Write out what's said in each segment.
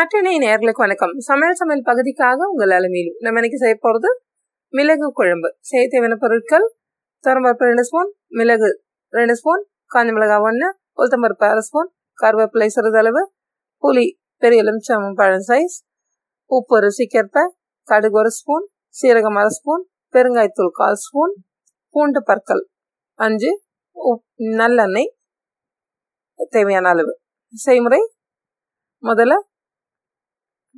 நட்டினை நேர்களுக்கு வணக்கம். சமையல் சமையல் பகுதிக்காக உங்கள் அலமையிலும் நம்ம இன்னைக்கு செய்ய போகிறது மிளகு குழம்பு. செய்ய தேவையான பொருட்கள் துவரம்பருப்பு ரெண்டு ஸ்பூன் மிளகு ரெண்டு ஸ்பூன் காஞ்ச மிளகாய் ஒன்று உளுத்தம்பருப்பு அரை ஸ்பூன் கருவேப்பிலை சிறிதளவு புளி பெரிய எலுமிச்சம் பழம் சைஸ் உப்பு ருசிக்கேற்ப கடுகு ஒரு ஸ்பூன் சீரகம் அரை ஸ்பூன் பெருங்காயத்தூள் கால் ஸ்பூன் பூண்டு பற்கள் அஞ்சு உப் நல்லெண்ணெய் தேவையான அளவு. செய்முறை முதல்ல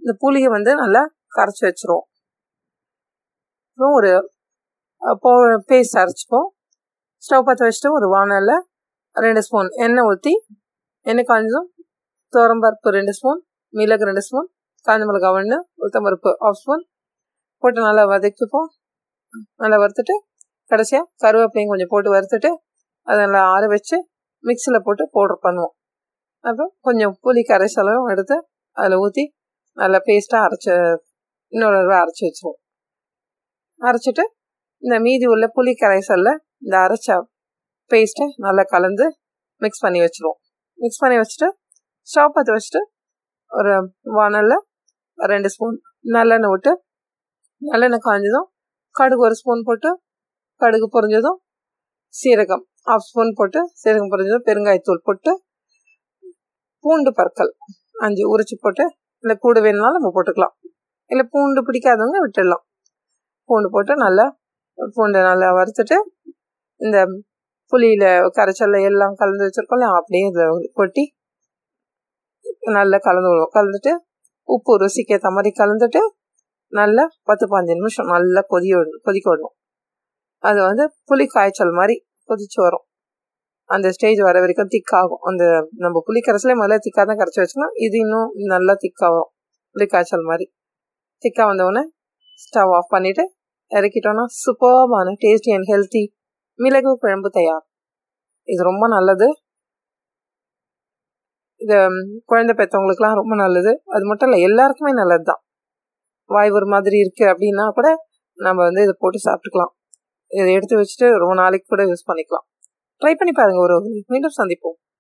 இந்த புளியை வந்து நல்லா கரைச்சி வச்சிருவோம். அப்புறம் ஒரு பேஸ்ட் அரைச்சிப்போம். ஸ்டவ் பற்ற வச்சுட்டு ஒரு வானலில் ரெண்டு ஸ்பூன் எண்ணெய் ஊற்றி எண்ணெய் காஞ்சும் துவரம்பருப்பு ரெண்டு ஸ்பூன் மிளகு ரெண்டு ஸ்பூன் காஞ்ச மிளகா ஒன்று உளுத்தம்பருப்பு ஆஃப் ஸ்பூன். போட்டு நல்லா வதக்கிப்போம். நல்லா வறுத்துட்டு கடைசியாக கருவேப்பிலையும் கொஞ்சம் போட்டு வறுத்துட்டு அதை நல்லா ஆற வச்சு மிக்சியில் போட்டு பவுடர் பண்ணுவோம். அப்புறம் கொஞ்சம் புளி கரைசலும் எடுத்து அதில் ஊற்றி நல்லா பேஸ்ட்டாக அரைச்ச இன்னொரு தடவை அரைச்சி வச்சுருவோம். அரைச்சிட்டு இந்த மீதி உள்ள புளி கரைசலில் இந்த அரைச்ச பேஸ்ட்டை நல்லா கலந்து மிக்ஸ் பண்ணி வச்சுருவோம். மிக்ஸ் பண்ணி வச்சுட்டு ஸ்டவ் பற்ற வச்சுட்டு ஒரு வானலில் ரெண்டு ஸ்பூன் நல்லெண்ணெய் விட்டு நல்லெண்ணெய் காய்ஞ்சதும் கடுகு ஒரு ஸ்பூன் போட்டு கடுகு பொரிஞ்சதும் சீரகம் ஆஃப் ஸ்பூன் போட்டு சீரகம் பொரிஞ்சதும் பெருங்காயத்தூள் போட்டு பூண்டு பற்கள் அஞ்சு உரிச்சு போட்டு இல்லை கூட வேணுனாலும் நம்ம போட்டுக்கலாம். இல்லை பூண்டு பிடிக்காதவங்க விட்டுடலாம். பூண்டு போட்டு நல்லா பூண்டை நல்லா வறுத்துட்டு இந்த புளியில் கரைச்சல்ல எல்லாம் கலந்து வச்சுருக்கோம்ல அப்படியே இதை கொட்டி நல்லா கலந்து விடுவோம். கலந்துட்டு உப்பு ருசிக்கு ஏற்ற மாதிரி கலந்துட்டு நல்லா பத்து பாஞ்சு நிமிஷம் நல்லா கொதிய கொதிக்க விடணும் அது வந்து புளி காய்ச்சல் மாதிரி கொதிச்சு வரும். அந்த ஸ்டேஜ் வர வரைக்கும் திக்காகும் அந்த நம்ம புளி கரைசலே முதல்ல திக்காக தான் கரைச்சி வச்சுக்கணும் இது இன்னும் நல்லா திக்காகும் புளி காய்ச்சல் மாதிரி. திக்காக வந்தவுடனே ஸ்டவ் ஆஃப் பண்ணிவிட்டு இறக்கிட்டோன்னா சூப்பர்பான டேஸ்டி அண்ட் ஹெல்த்தி மிளகு குழம்பு தயார். இது ரொம்ப நல்லது. இது குழந்தை பெற்றவங்களுக்குலாம் ரொம்ப நல்லது. அது மட்டும் இல்லை எல்லாருக்குமே நல்லது தான் வாய் ஒரு மாதிரி இருக்குது அப்படின்னா கூட நம்ம வந்து இதை போட்டு சாப்பிட்டுக்கலாம். இதை எடுத்து வச்சுட்டு ரொம்ப நாளைக்கு கூட யூஸ் பண்ணிக்கலாம். ட்ரை பண்ணி பாருங்க ஒரு மீண்டும் சந்திப்போம்.